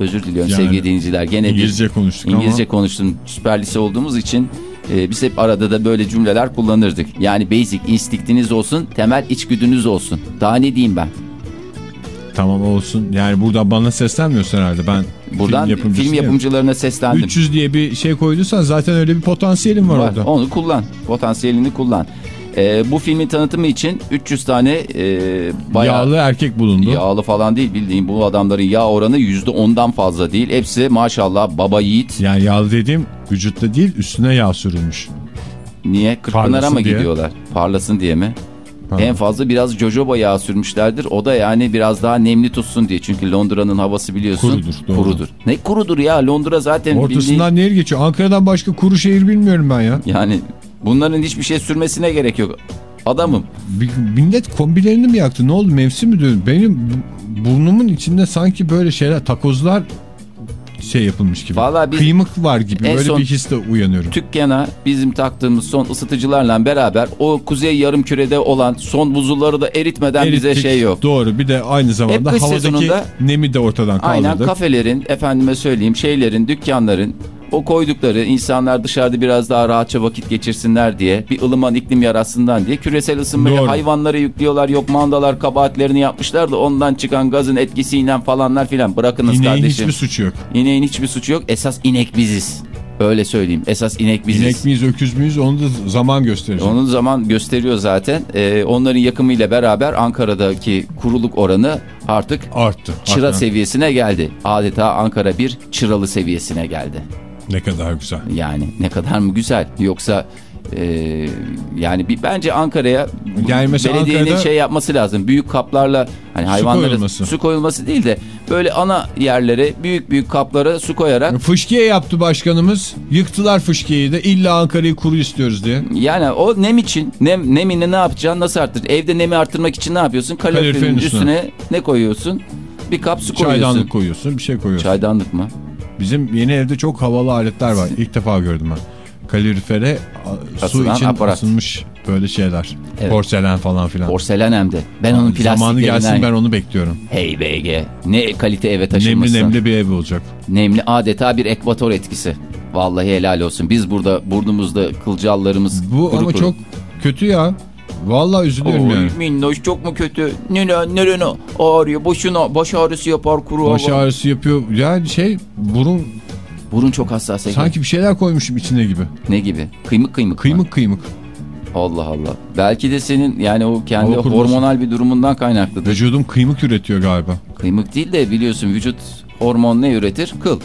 Özür diliyorum Yani sevgili dinleyiciler. Gene bir- İngilizce konuştuk İngilizce ama. konuştum. Süper lise olduğumuz için e, biz hep arada da böyle cümleler kullanırdık. Yani basic instinktiniz olsun, temel içgüdünüz olsun. Daha ne diyeyim ben? Tamam olsun. Yani burada bana seslenmiyorsun herhalde. Ben Buradan film, film, yapımcısı yapımcılarına seslendim. 300 diye bir şey koyduysan zaten öyle bir potansiyelin var, Var, orada. Onu kullan. Potansiyelini kullan. E, bu filmin tanıtımı için 300 tane e, bayağı... Yağlı erkek bulundu. Yağlı falan değil bildiğin bu adamların yağ oranı %10'dan fazla değil. Hepsi maşallah baba yiğit. Yani yağlı dediğim vücutta değil üstüne yağ sürülmüş. Niye? Kırkpınar'a mı diye. gidiyorlar? Parlasın diye mi? En fazla biraz jojoba yağı sürmüşlerdir. O da yani biraz daha nemli tutsun diye. Çünkü Londra'nın havası biliyorsun. Kurudur, doğru. Kurudur. Ne kurudur ya? Londra zaten Ortasından nehir geçiyor. Ankara'dan başka kuru şehir bilmiyorum ben ya. bildiğin- Yani bunların hiçbir şey sürmesine gerek yok. Adamım. Millet kombilerini mi yaktı? Ne oldu? Mevsim mi döndü? Benim bu- burnumun içinde sanki böyle şeyler takozlar şey yapılmış gibi. Vallahi biz- Kıymık var gibi. Böyle bir hisle uyanıyorum. Dükkana bizim taktığımız son ısıtıcılarla beraber o kuzey yarım kürede olan son buzulları da eritmeden bize Erittik. şey yok. Doğru. Bir de aynı zamanda havadaki sezonunda- nemi de ortadan kaldırdık. Aynen kafelerin, efendime söyleyeyim şeylerin, dükkanların o koydukları insanlar dışarıda biraz daha rahatça vakit geçirsinler diye bir ılıman iklim yaratsınlar diye küresel ısınmaya Doğru. hayvanları yüklüyorlar. Yok mandalar kabahatlerini yapmışlar da ondan çıkan gazın etkisiyle falanlar filan. Bırakınız İneğin kardeşim. hiçbir suçu yok. İneğin hiçbir suçu yok. Esas inek biziz. Öyle söyleyeyim. Esas inek biziz. İnek miyiz öküz müyüz onu da zaman gösterecek. Onun zaman gösteriyor zaten. Ee, onların yakımıyla beraber Ankara'daki kuruluk oranı artık Arttı. çıra Hakikaten. seviyesine geldi. Adeta Ankara bir çıralı seviyesine geldi. Ne kadar güzel. Yani ne kadar mı güzel. Yoksa e, yani bir, bence Ankara'ya Yani belediyenin Ankara'da- şey yapması lazım. Büyük kaplarla hani hayvanlara koyulması. su koyulması değil de böyle ana yerlere büyük büyük kaplara su koyarak Fışkiye yaptı başkanımız. Yıktılar fışkiyeyi de. İlla Ankara'yı kuru istiyoruz diye. Yani o nem için nem, nemini ne yapacaksın nasıl arttır? Evde nemi arttırmak için ne yapıyorsun? Kaloriferin üstüne. üstüne. ne koyuyorsun? Bir kap su koyuyorsun. Çaydanlık koyuyorsun bir şey koyuyorsun. Çaydanlık mı? Bizim yeni evde çok havalı aletler var. İlk defa gördüm ben. Kalorifere su için aparat. asılmış böyle şeyler. Evet. Porselen falan filan. Porselen hem de. Ben onun Zamanı gelsin ben onu bekliyorum. Hey BG. Ne kalite eve Nemli taşınması. nemli bir ev olacak. Nemli adeta bir ekvator etkisi. Vallahi helal olsun. Biz burada burnumuzda kılcallarımız Bu kuru ama kuru. çok kötü ya. Vallahi üzülüyorum Oy, yani. minnoş çok mu kötü? Nene nerene ağrıyor? Boşuna baş ağrısı yapar kuru Baş hava. ağrısı yapıyor. Yani şey burun Burun çok hassas. Sanki bir şeyler koymuşum içine gibi. Ne gibi? Kıymık kıymık mı? Kıymık kıymık. Allah Allah. Belki de senin yani o kendi Hava kurması. hormonal bir durumundan kaynaklıdır. Vücudum kıymık üretiyor galiba. Kıymık değil de biliyorsun vücut hormon ne üretir? Kıl.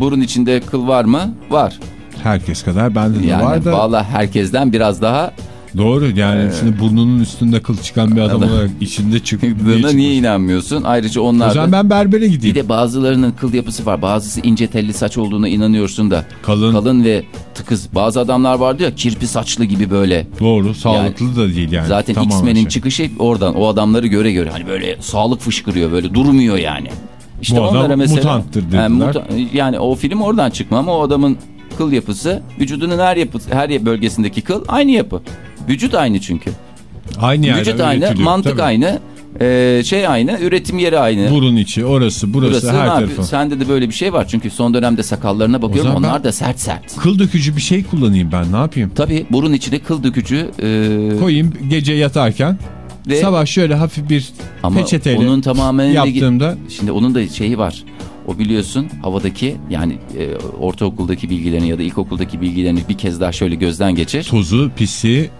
Burun içinde kıl var mı? Var. Herkes kadar bende de Yani var da. valla herkesten biraz daha Doğru yani şimdi burnunun üstünde kıl çıkan bir adam Adam- olarak içinde çık. niye inanmıyorsun? Ayrıca O onlar zaman da... ben berbere Bir gideyim. de bazılarının kıl yapısı var. Bazısı ince telli saç olduğuna inanıyorsun da. Kalın. Kalın ve tıkız. Bazı adamlar vardı ya kirpi saçlı gibi böyle. Doğru sağlıklı da değil yani. Zaten X-Men'in şey. çıkışı oradan. O adamları göre göre. Hani böyle sağlık fışkırıyor böyle durmuyor yani. İşte Bu adam onlara mesela. mutanttır dediler. Yani, muta- yani o film oradan çıkma ama o adamın kıl yapısı vücudunun her yapısı her bölgesindeki kıl aynı yapı. Vücut aynı çünkü. Aynı yerde Vücut aynı, mantık tabii. aynı, e, şey aynı, üretim yeri aynı. Burun içi orası burası, Burası her tarafı. Sende de böyle bir şey var. Çünkü son dönemde sakallarına bakıyorum. Onlar da sert sert. Kıl dökücü bir şey kullanayım ben ne yapayım? Tabii burun içine kıl dökücü e, Koyayım gece yatarken ve sabah şöyle hafif bir ama peçeteyle onun tamamen yaptığımda Şimdi onun da şeyi var. O biliyorsun havadaki yani e, ortaokuldaki bilgilerini ya da ilkokuldaki bilgilerini bir kez daha şöyle gözden geçir. tozu pisi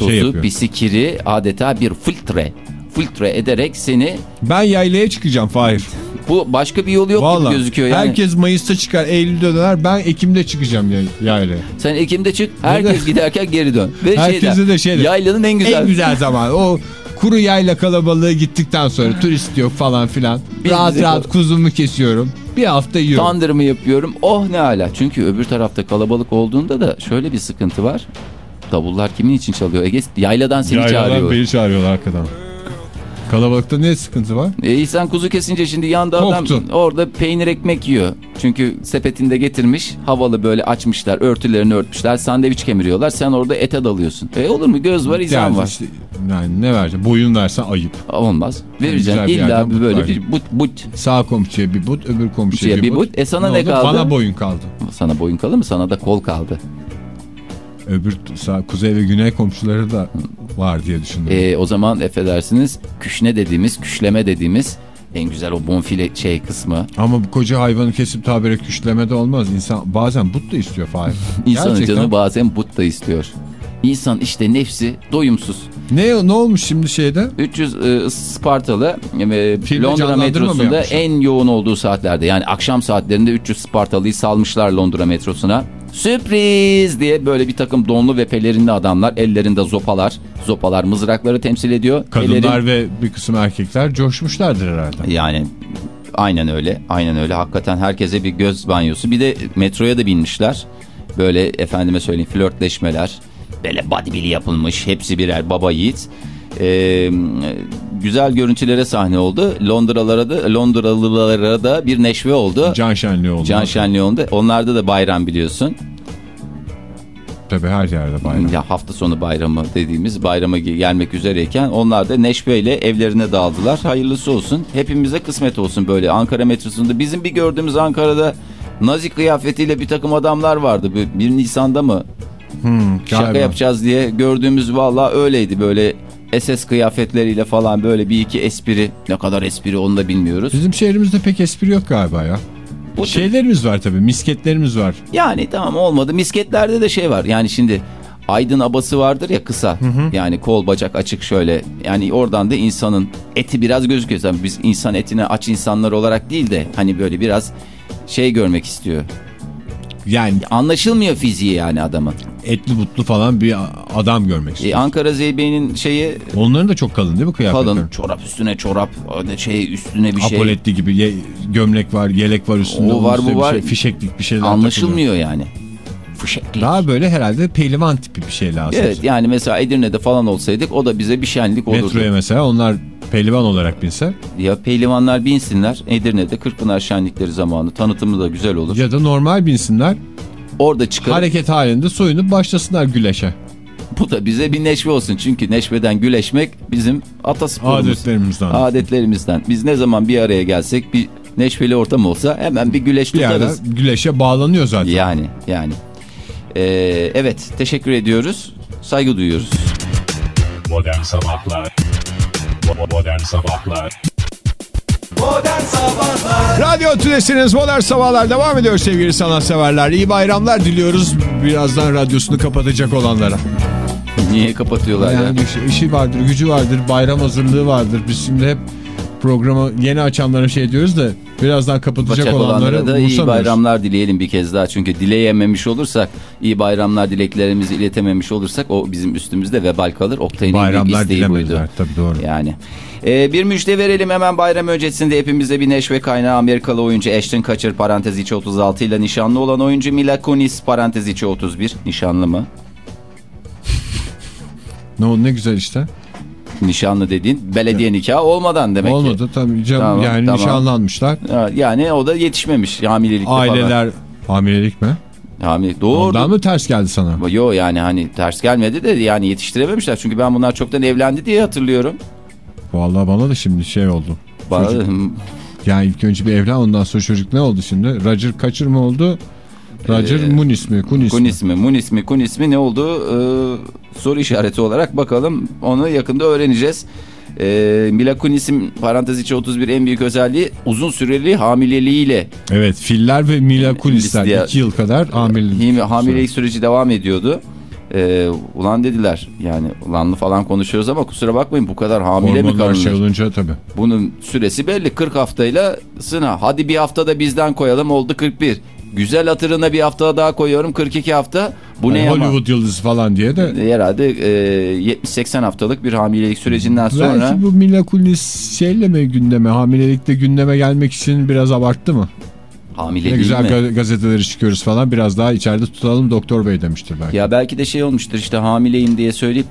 Tozu, şey yapıyor. pisi, kiri adeta bir filtre. Filtre ederek seni Ben yaylaya çıkacağım Fahir. bu başka bir yolu yok Vallahi gibi gözüküyor yani. herkes Mayıs'ta çıkar Eylül'de döner ben Ekim'de çıkacağım yay- yaylaya. Sen Ekim'de çık herkes *laughs* giderken geri dön. Ve Herkese şeyden, de şeyde. Yaylanın en güzel. En güzel zaman o kuru yayla kalabalığı gittikten sonra turist yok falan filan. Biz rahat rahat kuzumu kesiyorum. Bir hafta yiyorum. Tandırımı yapıyorum. Oh ne ala. Çünkü öbür tarafta kalabalık olduğunda da şöyle bir sıkıntı var. Davullar kimin için çalıyor? Ege yayladan seni Yayladan çağırıyor. beni çağırıyorlar arkadan. Kalabalıkta ne sıkıntı var? E, sen kuzu kesince şimdi yanda adam Korktun. orada peynir ekmek yiyor. Çünkü sepetinde getirmiş havalı böyle açmışlar örtülerini örtmüşler sandviç kemiriyorlar. Sen orada ete dalıyorsun. E olur mu göz var insan Yani var. işte- yani ne vereceğim? Boyun versen ayıp. Olmaz. Vereceksin bir illa but böyle bir but but. Sağ komşuya bir but, öbür komşuya bir bir but. but. E sana ne oldu? kaldı? Bana boyun kaldı. Sana boyun kalır mı? Sana da kol kaldı. Öbür sağ, kuzey ve güney komşuları da var diye düşündüm. E, o zaman affedersiniz küşne dediğimiz, küşleme dediğimiz en güzel o bonfile şey kısmı. Ama bu koca hayvanı kesip tabire küşleme de olmaz. İnsan bazen but da istiyor Fahir. *laughs* İnsanın Gerçekten. canı bazen but da istiyor. İnsan işte nefsi doyumsuz. Ne, ne olmuş şimdi şeyde? 300 e, Spartalı e, Filmi Londra metrosunda en yoğun olduğu saatlerde yani akşam saatlerinde 300 Spartalı'yı salmışlar Londra metrosuna. Sürpriz diye böyle bir takım donlu ve pelerinli adamlar. Ellerinde zopalar. Zopalar mızrakları temsil ediyor. Kadınlar Pelerin- ve bir kısım erkekler coşmuşlardır herhalde. Yani aynen öyle. Aynen öyle. Hakikaten herkese bir göz banyosu. Bir de metroya da binmişler. Böyle efendime söyleyeyim flörtleşmeler. Böyle bodybuild'i yapılmış. Hepsi birer baba yiğit. Ee, güzel görüntülere sahne oldu. Londralara da Londralılara da bir neşve oldu. Can şenliği oldu. Can şenliği oldu. Onlarda da bayram biliyorsun. Tabii her yerde bayram. Ya hafta sonu bayramı dediğimiz bayrama ge- gelmek üzereyken onlar da neşveyle evlerine dağıldılar. Hayırlısı olsun. Hepimize kısmet olsun böyle Ankara metrosunda. Bizim bir gördüğümüz Ankara'da Nazi kıyafetiyle bir takım adamlar vardı. Bir, bir Nisan'da mı şaka Galiba. yapacağız diye gördüğümüz valla öyleydi böyle SS kıyafetleriyle falan böyle bir iki espri. Ne kadar espri onu da bilmiyoruz. Bizim şehrimizde pek espri yok galiba ya. Bu- Şeylerimiz var tabii misketlerimiz var. Yani tamam olmadı. Misketlerde de şey var. Yani şimdi aydın abası vardır ya kısa. Yani kol bacak açık şöyle. Yani oradan da insanın eti biraz gözüküyor. Tabii biz insan etine aç insanlar olarak değil de hani böyle biraz şey görmek istiyor. Yani Anlaşılmıyor fiziği yani adamın. etli butlu falan bir adam görmek E, istiyor. Ankara Zeybe'nin şeyi Onların da çok kalın değil mi kıyafetler? kalın. Çorap üstüne çorap. Şey üstüne bir şey. Apoletli gibi ye- gömlek var, yelek var üstünde. O var, bu var. Şey, fişeklik bir şeyler Anlaşılmıyor yani. takılıyor. Daha böyle herhalde pehlivan tipi bir şey lazım. Evet yani mesela Edirne'de falan olsaydık o da bize bir şenlik olurdu. Metroya mesela onlar pehlivan olarak binse Ya pehlivanlar binsinler Edirne'de Kırkpınar şenlikleri zamanı tanıtımı da güzel olur. ya da normal binsinler Orada çıkarıp hareket halinde soyunup başlasınlar güleşe. bu da bize bir neşve olsun. Çünkü neşveden güleşmek bizim atasporumuz. Adetlerimizden. Adetlerimizden. Biz ne zaman bir araya gelsek bir neşveli ortam olsa hemen bir güleş bir ara tutarız. güleşe bağlanıyor zaten. Yani yani. Ee, evet teşekkür ediyoruz. Saygı duyuyoruz. Modern Sabahlar Bo- Modern Sabahlar Radyo Tülesi'niz Modern Sabahlar devam ediyor sevgili sanatseverler. İyi bayramlar diliyoruz birazdan radyosunu kapatacak olanlara. Niye kapatıyorlar ya? Yani işi, işi vardır, gücü vardır, bayram hazırlığı vardır. Biz şimdi hep programı yeni açanlara şey diyoruz da birazdan kapatacak olanları olanlara da iyi bayramlar dileyelim bir kez daha. Çünkü dileyememiş olursak, iyi bayramlar dileklerimizi iletememiş olursak o bizim üstümüzde vebal kalır. Oktay'ın Bayramlar isteği buydu. tabii doğru. Yani. Ee, bir müjde verelim hemen bayram öncesinde hepimize bir neşve kaynağı Amerikalı oyuncu Ashton Kutcher parantez içi 36 ile nişanlı olan oyuncu Mila Kunis parantez içi 31 nişanlı mı? Ne oldu ne güzel işte. Nişanlı dediğin belediye nikahı olmadan demek ki. Olmadı tabii canım Tamam, yani tamam. nişanlanmışlar. Yani o da yetişmemiş hamilelikte falan. Aileler hamilelik mi? Hamile, doğru. Ondan mı ters geldi sana? Yo yani hani ters gelmedi de yani yetiştirememişler. Çünkü ben bunlar çoktan evlendi diye hatırlıyorum. Vallahi bana da şimdi şey oldu. Bana- Çocuk- yani ilk önce bir evlen ondan sonra çocuk ne oldu şimdi? Roger Kaçır mı oldu? Roger Ee, Munis mi? Kunis, mi? Kunis mi, Munis mi, Kunis mi ne oldu ee, soru işareti olarak bakalım. Onu yakında öğreneceğiz. Ee, Mila Kunis'in parantez içi 31 en büyük özelliği uzun süreli hamileliğiyle Evet filler ve Mila Kunisler Listeye- 2 yıl kadar hamilelik. him- hamilelik süreci devam ediyordu. Ee, ulan dediler yani ulanlı falan konuşuyoruz ama kusura bakmayın bu kadar hamile mi Hormonlar şey kalınır? olunca tabii. Bunun süresi belli 40 haftayla sına. Hadi bir haftada bizden koyalım oldu 41. Güzel hatırına bir hafta daha koyuyorum 42 hafta. Bu ne Yani ama? Hollywood yıldızı falan diye de. Herhalde e, 70-80 haftalık bir hamilelik sürecinden sonra Belki bu Mila Kunis şeyle mi gündeme, hamilelikte gündeme gelmek için biraz abarttı mı? hamile Ne değil güzel mi? ga- gazeteleri çıkıyoruz falan biraz daha içeride tutalım doktor bey demiştir belki. Ya belki de şey olmuştur işte hamileyim diye söyleyip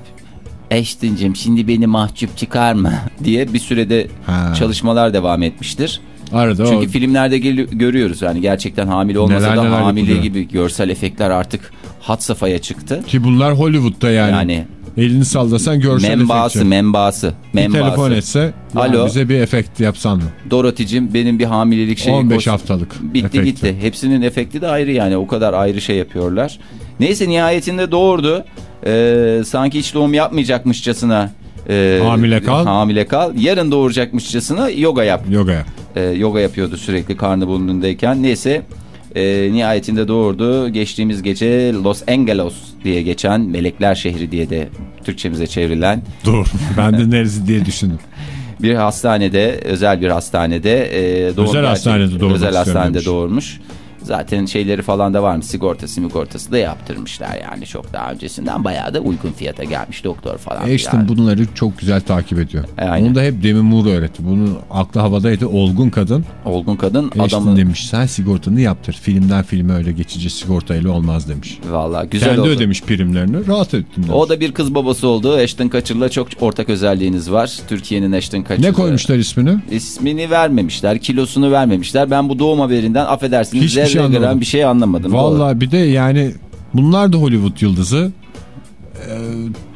Eştincim şimdi beni mahcup çıkarma *laughs* diye bir sürede Ha. çalışmalar devam etmiştir. Arada Çünkü o filmlerde görüyoruz yani gerçekten hamile olmasa Neler da neler hamile yapılıyor. gibi görsel efektler artık hat safhaya çıktı. ki bunlar Hollywood'da yani. Yani Elini sallasan görsel membası efektçi. membası Bir telefon membası. etse Alo. bize bir efekt yapsan mı? Dorothy'cim benim bir hamilelik şeyi 15 koş- haftalık Bitti efekti. gitti. Hepsinin efekti de ayrı yani. O kadar ayrı şey yapıyorlar. Neyse nihayetinde doğurdu. Ee, sanki hiç doğum yapmayacakmışçasına e, Hamile kal. Hamile kal. Yarın doğuracakmışçasına yoga yap. Yoga yap. Ee, yoga yapıyordu sürekli karnı burnundayken. Neyse e, nihayetinde doğurdu. Geçtiğimiz gece Los Angeles diye geçen Melekler Şehri diye de Türkçemize çevrilen Dur. Ben de neresi diye düşündüm. *laughs* bir hastanede, özel bir hastanede e, doğum Özel gerçek- hastanede doğurmak özel hastanede doğurmuş. Zaten şeyleri falan da varmış sigortası sigortası da yaptırmışlar yani çok daha öncesinden bayağı da uygun fiyata gelmiş doktor falan. Ashton filan. bunları çok güzel takip ediyor. E, aynen. Onu da hep Demi Moore öğretti. Bunu aklı havadaydı. Olgun kadın. Olgun kadın Ashton adamı demiş sen sigortanı yaptır. Filmden filme öyle geçici sigortayla olmaz demiş. valla güzel Kendi oldu. ödemiş primlerini rahat ettim demiş. O da bir kız babası oldu. Ashton Kutcher'la çok ortak özelliğiniz var. Türkiye'nin Ashton Kutcher'ı. Ne koymuşlar ismini? İsmini vermemişler, kilosunu vermemişler. Ben bu doğum haberinden affedersiniz Hiçbir şey anlamadım. bir şey anlamadım. Vallahi bir de yani bunlar da Hollywood yıldızı. Ee,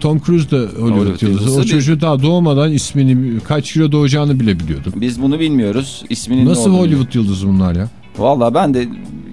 Tom Cruise da Hollywood, Hollywood yıldızı. yıldızı O çocuğu daha doğmadan ismini kaç kilo doğacağını bile biliyorduk. Biz bunu bilmiyoruz. İsminin Nasıl Hollywood yıldızı bunlar ya? Valla ben de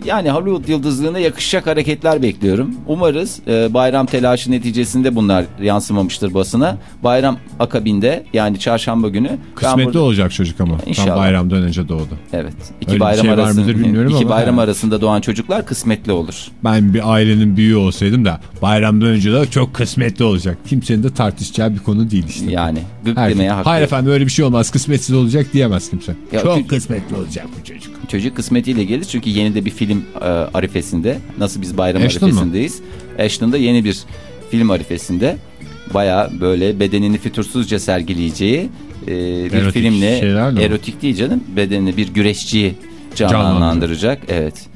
yani Hollywood yıldızlığına yakışacak hareketler bekliyorum. Umarız e, bayram telaşı neticesinde bunlar yansımamıştır basına. Bayram akabinde yani çarşamba günü. Kısmetli burada- olacak çocuk ama. İnşallah. Tam bayramdan önce doğdu. Evet. İki Öyle bir bayram şey arasında iki bayram yani. arasında doğan çocuklar kısmetli olur. Ben bir ailenin büyüğü olsaydım da bayramdan önce de çok kısmetli olacak. Kimsenin de tartışacağı bir konu değil işte. Yani demeye hakkı. Hayır efendim öyle bir şey olmaz kısmetsiz olacak diyemez kimse. Ya çok kısmetli olacak bu çocuk. Çocuk kısmetiyle gelir çünkü yeni de bir film e, arifesinde. Nasıl biz bayram Ashton mı? arifesindeyiz. Ashton'da yeni bir film arifesinde. Baya böyle bedenini fütursuzca sergileyeceği e, bir Erotik filmle erotik değil canım bedenini bir güreşçiyi canlandıracak. Evet.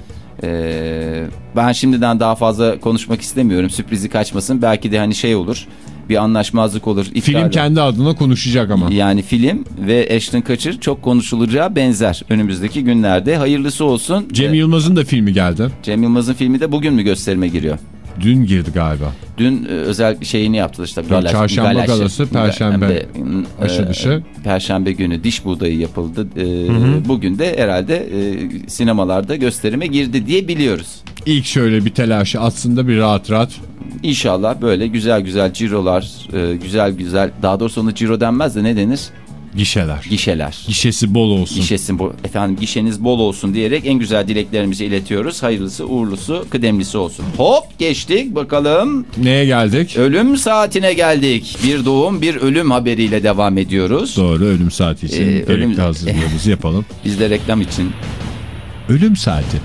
E, ben şimdiden daha fazla konuşmak istemiyorum. Sürprizi kaçmasın. Belki de hani şey olur. Bir anlaşmazlık olur. iptal Film olur. kendi adına konuşacak ama. Yani film ve Ashton Kutcher çok konuşulacağı benzer önümüzdeki günlerde. Hayırlısı olsun. Cem Ee, Yılmaz'ın da filmi geldi. Cem Yılmaz'ın filmi de bugün mü gösterime giriyor? Dün girdi galiba. Dün e, özel şeyini yaptılar işte. Galaş, çarşamba galaşı. galası, perşembe e, aşı dışı. Perşembe günü diş buğdayı yapıldı. E, Bugün de herhalde e, sinemalarda gösterime girdi diye biliyoruz. İlk şöyle bir telaşı atsın da bir rahat rahat. İnşallah böyle güzel güzel cirolar, e, güzel güzel daha doğrusu ona ciro denmez de ne denir? Gişeler. Gişeler. Gişesi bol olsun. Gişesin bu efendim gişeniz bol olsun diyerek en güzel dileklerimizi iletiyoruz. Hayırlısı, uğurlusu, kıdemlisi olsun. Hop geçtik bakalım. Neye geldik? Ölüm saatine geldik. Bir doğum, bir ölüm haberiyle devam ediyoruz. Doğru ölüm saati için Ee, gerekli ölüm- hazırlığımızı yapalım. *laughs* Biz de reklam için Ölüm saati.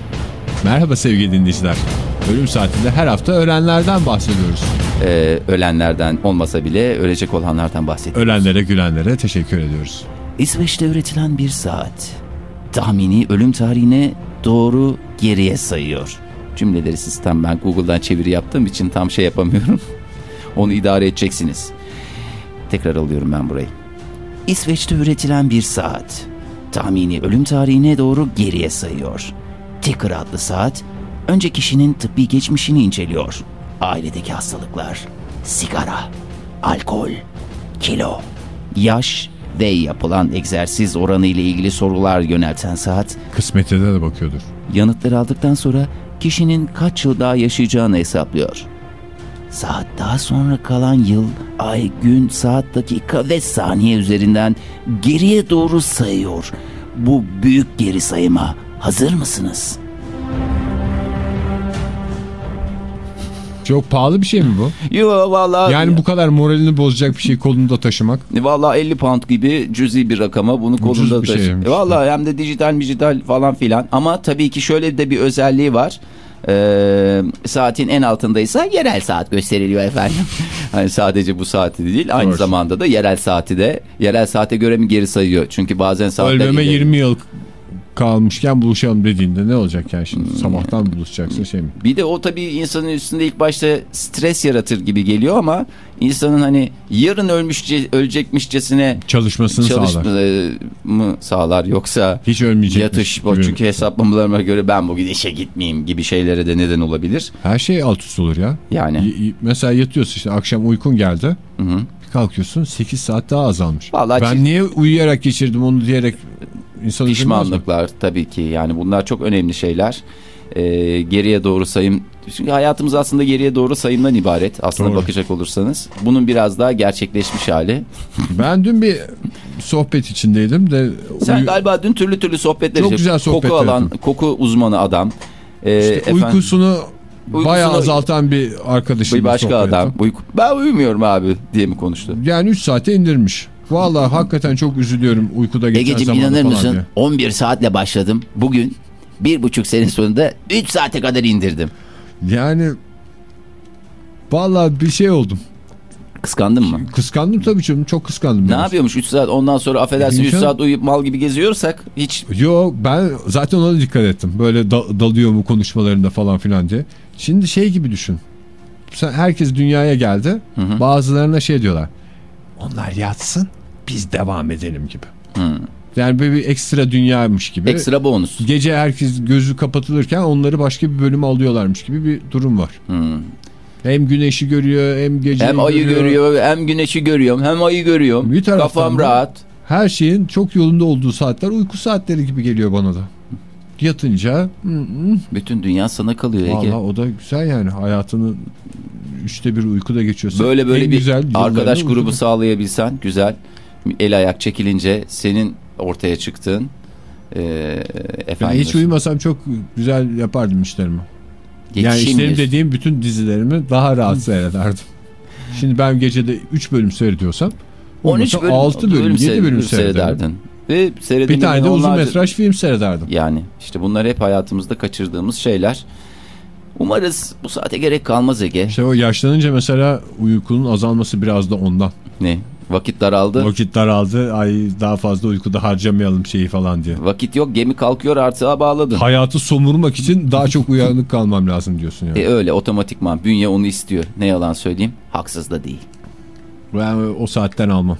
Merhaba sevgili dinleyiciler. Ölüm saatinde her hafta ölenlerden bahsediyoruz. e, ölenlerden olmasa bile ölecek olanlardan bahsediyoruz. Ölenlere gülenlere teşekkür ediyoruz. İsveç'te üretilen bir saat. Tahmini ölüm tarihine doğru geriye sayıyor. Cümleleri sistem ben Google'dan çeviri yaptığım için tam şey yapamıyorum. *laughs* Onu idare edeceksiniz. Tekrar alıyorum ben burayı. İsveç'te üretilen bir saat. Tahmini ölüm tarihine doğru geriye sayıyor. Ticker adlı saat önce kişinin tıbbi geçmişini inceliyor. Ailedeki hastalıklar, sigara, alkol, kilo, yaş ve yapılan egzersiz oranı ile ilgili sorular yönelten saat Kısmetine de bakıyordur. yanıtları aldıktan sonra kişinin kaç yıl daha yaşayacağını hesaplıyor. Saat daha sonra kalan yıl, ay, gün, saat, dakika ve saniye üzerinden geriye doğru sayıyor. Bu büyük geri sayıma hazır mısınız? Çok pahalı bir şey mi bu? *laughs* Yo vallahi Yani bu kadar moralini bozacak bir şey kolunda taşımak. Vallahi 50 pound gibi cüzi bir rakama bunu kolunda taşı. şeymiş. Vallahi hem de dijital dijital falan filan. Ama tabii ki şöyle de bir özelliği var. Ee, saatin en altındaysa yerel saat gösteriliyor efendim. *laughs* hani sadece bu saati değil aynı Doğru. zamanda da yerel saati de yerel saate göre mi geri sayıyor? Çünkü bazen saatler Ölmeme ileri- 20 yıl kalmışken buluşalım dediğinde ne olacak yani şimdi? Sabahtan buluşacaksın şey mi? Bir de o tabii insanın üstünde ilk başta stres yaratır gibi geliyor ama insanın hani yarın ölmüşçe ölecekmişçesine Çalışmasını sağlar. çalışmamı sağlar yoksa Hiç ölmeyecek. yatış bu çünkü hesaplamalarıma göre ben bugün işe gitmeyeyim gibi şeylere de neden olabilir. Her şey alt üst olur ya. Yani Y- Mesela yatıyorsun işte akşam uykun geldi. hı hı. Kalkıyorsun 8 saat daha azalmış. Vallahi ben niye uyuyarak geçirdim onu diyerek insan pişmanlıklar tabii ki yani bunlar çok önemli şeyler. Ee, geriye doğru sayım çünkü hayatımız aslında geriye doğru sayımdan ibaret aslında Doğru. bakacak olursanız. Bunun biraz daha gerçekleşmiş hali. Ben dün bir sohbet içindeydim de Sen galiba dün türlü türlü sohbetler Çok güzel sohbetler Koku alan, yaptım. koku uzmanı adam. Ee, işte efendim, uykusunu Uykusunu- bayağı azaltan bir arkadaşım. bir başka adam. Uyku, ben uyumuyorum abi diye mi konuştu? Yani 3 saate indirmiş. Vallahi hakikaten çok üzülüyorum uykuda geçen Egeciğim inanır mısın? diye. 11 saatle başladım. Bugün Bir buçuk sene sonunda 3 saate kadar indirdim. Yani vallahi bir şey oldum. Kıskandın mı? Kıskandım tabii canım çok kıskandım. Ne yapıyormuş 3 saat ondan sonra affedersin 3 İnsan- saat uyuyup mal gibi geziyorsak hiç Yo ben zaten ona dikkat ettim. Böyle da- dalıyor mu konuşmalarında falan filan diye. Şimdi şey gibi düşün. Sen, herkes dünyaya geldi. Bazılarına şey diyorlar. Onlar yatsın biz devam edelim gibi. Yani böyle bir ekstra dünyaymış gibi. ekstra bonus. Gece herkes gözü kapatılırken onları başka bir bölüme alıyorlarmış gibi bir durum var. Hem güneşi görüyor hem geceyi Hem ayı görüyor. görüyor hem güneşi görüyorum hem ayı görüyorum. Bir Kafam rahat. Her şeyin çok yolunda olduğu saatler uyku saatleri gibi geliyor bana da. Yatınca hı hı, Bütün dünya sana kalıyor Ege. Valla o da güzel yani hayatını üçte bir uykuda geçiyorsa. Böyle böyle en bir güzel arkadaş grubu uykuda. sağlayabilsen güzel. El ayak çekilince senin ortaya çıktığın e, Ben efendim hiç uyumasam çok güzel yapardım işlerimi. Yani işlerim dediğim bütün dizilerimi daha rahat seyrederdim. Şimdi ben gecede 3 bölüm seyrediyorsam 13 13 bölüm, 6 bölüm, 7 bölüm seyrederdin. Ve Bir tane de uzun onlarca- metraj film seyrederdim. Yani işte bunlar hep hayatımızda kaçırdığımız şeyler. Umarız bu saate gerek kalmaz Ege. İşte o yaşlanınca mesela uykunun azalması biraz da ondan. Ne? Vakit daraldı. Vakit daraldı. Ay daha fazla uykuda harcamayalım şeyi falan diye. Vakit yok gemi kalkıyor artığa bağladın. Hayatı somurmak için daha çok uyanık kalmam lazım diyorsun yani. E öyle otomatikman bünye onu istiyor. Ne yalan söyleyeyim haksız da değil. Ben o saatten almam.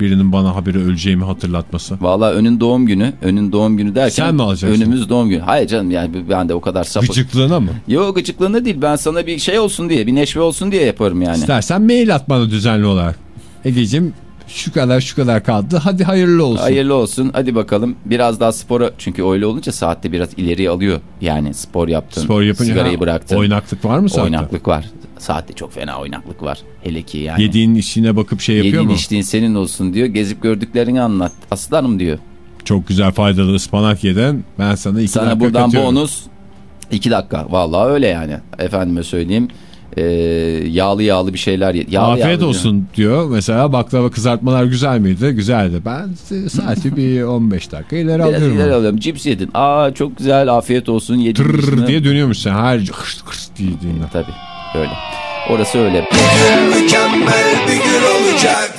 Birinin bana haberi öleceğimi hatırlatması. Valla önün doğum günü. Önün doğum günü derken. Sen mi alacaksın? Önümüz doğum günü. Hayır canım yani ben de o kadar sapık. Gıcıklığına mı? Yok gıcıklığına değil ben sana bir şey olsun diye bir neşve olsun diye yaparım yani. İstersen mail at bana düzenli olarak. Egeciğim şu kadar şu kadar kaldı. Hadi hayırlı olsun. Hayırlı olsun hadi bakalım biraz daha spora çünkü öyle olunca saatte biraz ileriye alıyor. Yani spor yaptın Spor yapınca sigarayı ha, bıraktın. oynaklık var mı saatte? Oynaklık var. Saatte çok fena oynaklık var. Hele ki yani. Yediğin işine bakıp şey yapıyor Yediğin mu? içtiğin senin olsun diyor. Gezip gördüklerini anlat. Aslanım diyor. Çok güzel faydalı ıspanak yedin. Ben sana iki Sana dakika buradan katıyorum. bonus 2 dakika. Vallahi öyle yani. Efendime söyleyeyim. Ee, yağlı yağlı bir şeyler. Yağlı Afiyet yağlı olsun diyor. Mesela baklava kızartmalar güzel miydi? Güzeldi. Ben saati bir *laughs* 15 dakika ileri Biraz alıyorum. ileri alıyorum. Cips yedin. Aa çok güzel afiyet olsun. Yedin Tırrrr dışını. diye dönüyormuş sen. Her hırs hırs yediğinde. Tabii öyle. Orası öyle. Mükemmel bir gün olacak